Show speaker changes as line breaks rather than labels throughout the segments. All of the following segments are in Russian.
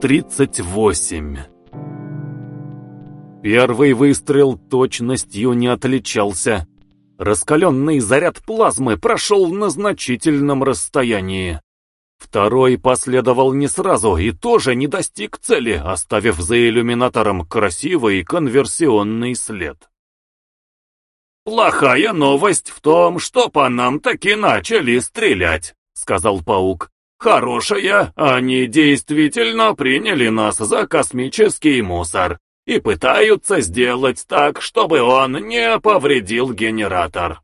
38 Первый выстрел точностью не отличался. Раскаленный заряд плазмы прошел на значительном расстоянии. Второй последовал не сразу и тоже не достиг цели, оставив за иллюминатором красивый конверсионный след. «Плохая новость в том, что по нам таки начали стрелять», — сказал паук. «Хорошая, они действительно приняли нас за космический мусор и пытаются сделать так, чтобы он не повредил генератор».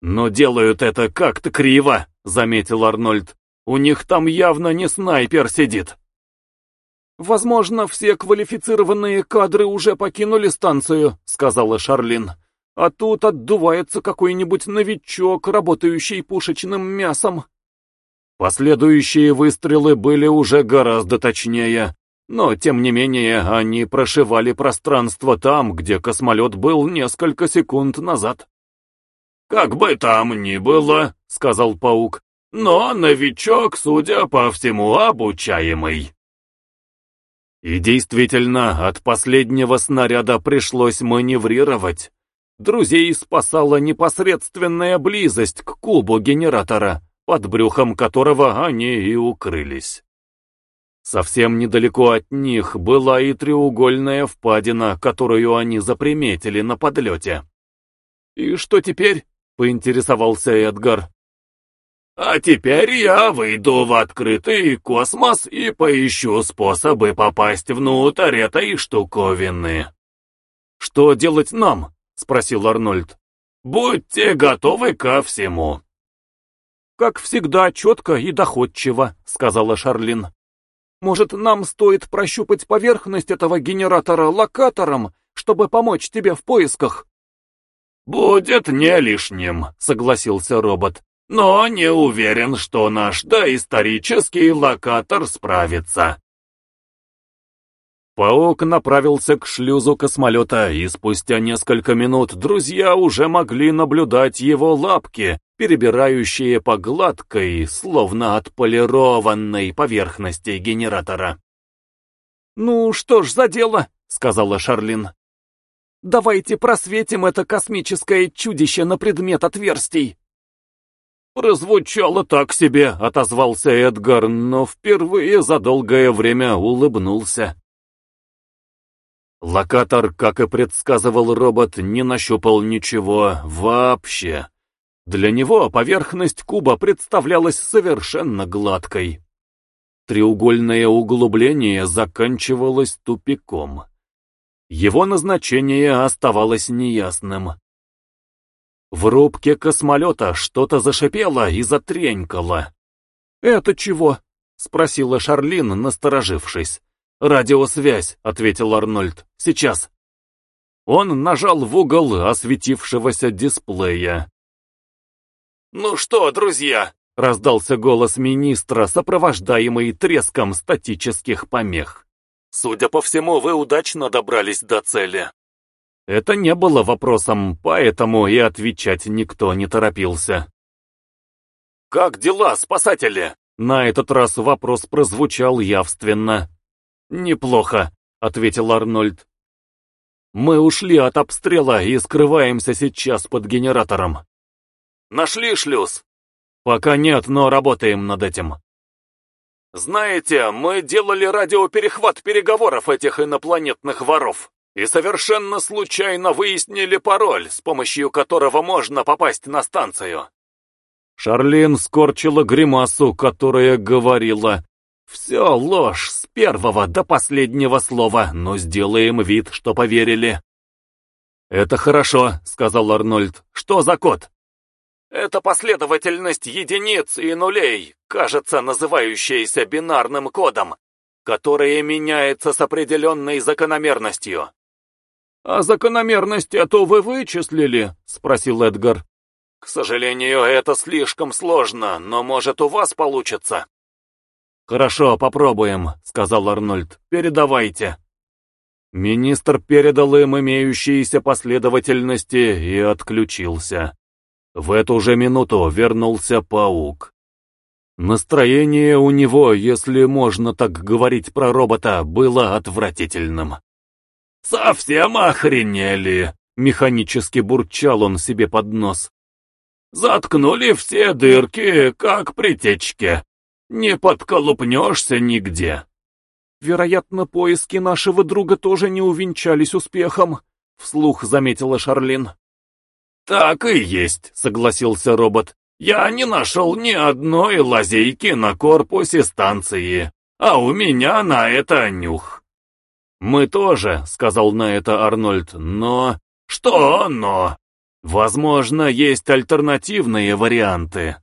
«Но делают это как-то криво», — заметил Арнольд. «У них там явно не снайпер сидит». «Возможно, все квалифицированные кадры уже покинули станцию», — сказала Шарлин. А тут отдувается какой-нибудь новичок, работающий пушечным мясом. Последующие выстрелы были уже гораздо точнее, но тем не менее они прошивали пространство там, где космолет был несколько секунд назад. «Как бы там ни было», — сказал паук, — «но новичок, судя по всему, обучаемый». И действительно, от последнего снаряда пришлось маневрировать. Друзей спасала непосредственная близость к кубу генератора, под брюхом которого они и укрылись. Совсем недалеко от них была и треугольная впадина, которую они заприметили на подлете. «И что теперь?» — поинтересовался Эдгар. «А теперь я выйду в открытый космос и поищу способы попасть внутрь этой штуковины». «Что делать нам?» — спросил Арнольд. «Будьте готовы ко всему». «Как всегда, четко и доходчиво», — сказала Шарлин. «Может, нам стоит прощупать поверхность этого генератора локатором, чтобы помочь тебе в поисках?»
«Будет не лишним», — согласился робот. «Но не уверен, что наш доисторический локатор справится».
Паук направился к шлюзу космолета, и спустя несколько минут друзья уже могли наблюдать его лапки, перебирающие по гладкой, словно отполированной поверхности генератора.
«Ну что ж за дело?» — сказала Шарлин. «Давайте просветим это космическое чудище на предмет отверстий».
«Прозвучало так себе», — отозвался Эдгар, но впервые за долгое время улыбнулся. Локатор, как и предсказывал робот, не нащупал ничего вообще. Для него поверхность куба представлялась совершенно гладкой. Треугольное углубление заканчивалось тупиком. Его назначение оставалось неясным. В рубке космолета что-то зашипело и затренькало.
«Это чего?» — спросила Шарлин, насторожившись.
«Радиосвязь», — ответил Арнольд. «Сейчас». Он нажал в угол осветившегося дисплея.
«Ну что, друзья?»
— раздался голос министра, сопровождаемый треском статических помех.
«Судя по всему, вы удачно добрались до цели».
Это не было вопросом, поэтому и отвечать никто не торопился.
«Как дела, спасатели?»
На этот раз вопрос прозвучал явственно. «Неплохо», — ответил Арнольд. «Мы ушли от обстрела и скрываемся сейчас под генератором».
«Нашли шлюз?»
«Пока нет, но работаем над этим».
«Знаете, мы делали радиоперехват переговоров этих инопланетных воров и совершенно случайно выяснили пароль, с помощью которого можно попасть на станцию».
Шарлин скорчила гримасу, которая говорила «Все ложь с первого до последнего слова, но сделаем вид, что поверили». «Это хорошо», — сказал Арнольд. «Что за код?»
«Это последовательность единиц и нулей, кажется, называющаяся бинарным кодом, которая меняется с определенной закономерностью».
«А закономерность эту вы вычислили?» — спросил Эдгар.
«К сожалению, это слишком сложно, но может у вас получится».
«Хорошо, попробуем», — сказал Арнольд. «Передавайте». Министр передал им имеющиеся последовательности и отключился. В эту же минуту вернулся паук. Настроение у него, если можно так говорить про робота, было отвратительным.
«Совсем охренели!» — механически бурчал он себе под нос. «Заткнули все дырки, как притечки. Не подколупнешься нигде».
«Вероятно, поиски нашего друга тоже не увенчались успехом», — вслух заметила Шарлин.
«Так и есть», — согласился робот. «Я не нашел ни одной лазейки на корпусе станции, а у меня на это нюх».
«Мы тоже», — сказал на это Арнольд, — «но...»
«Что «но»?»
«Возможно, есть альтернативные варианты».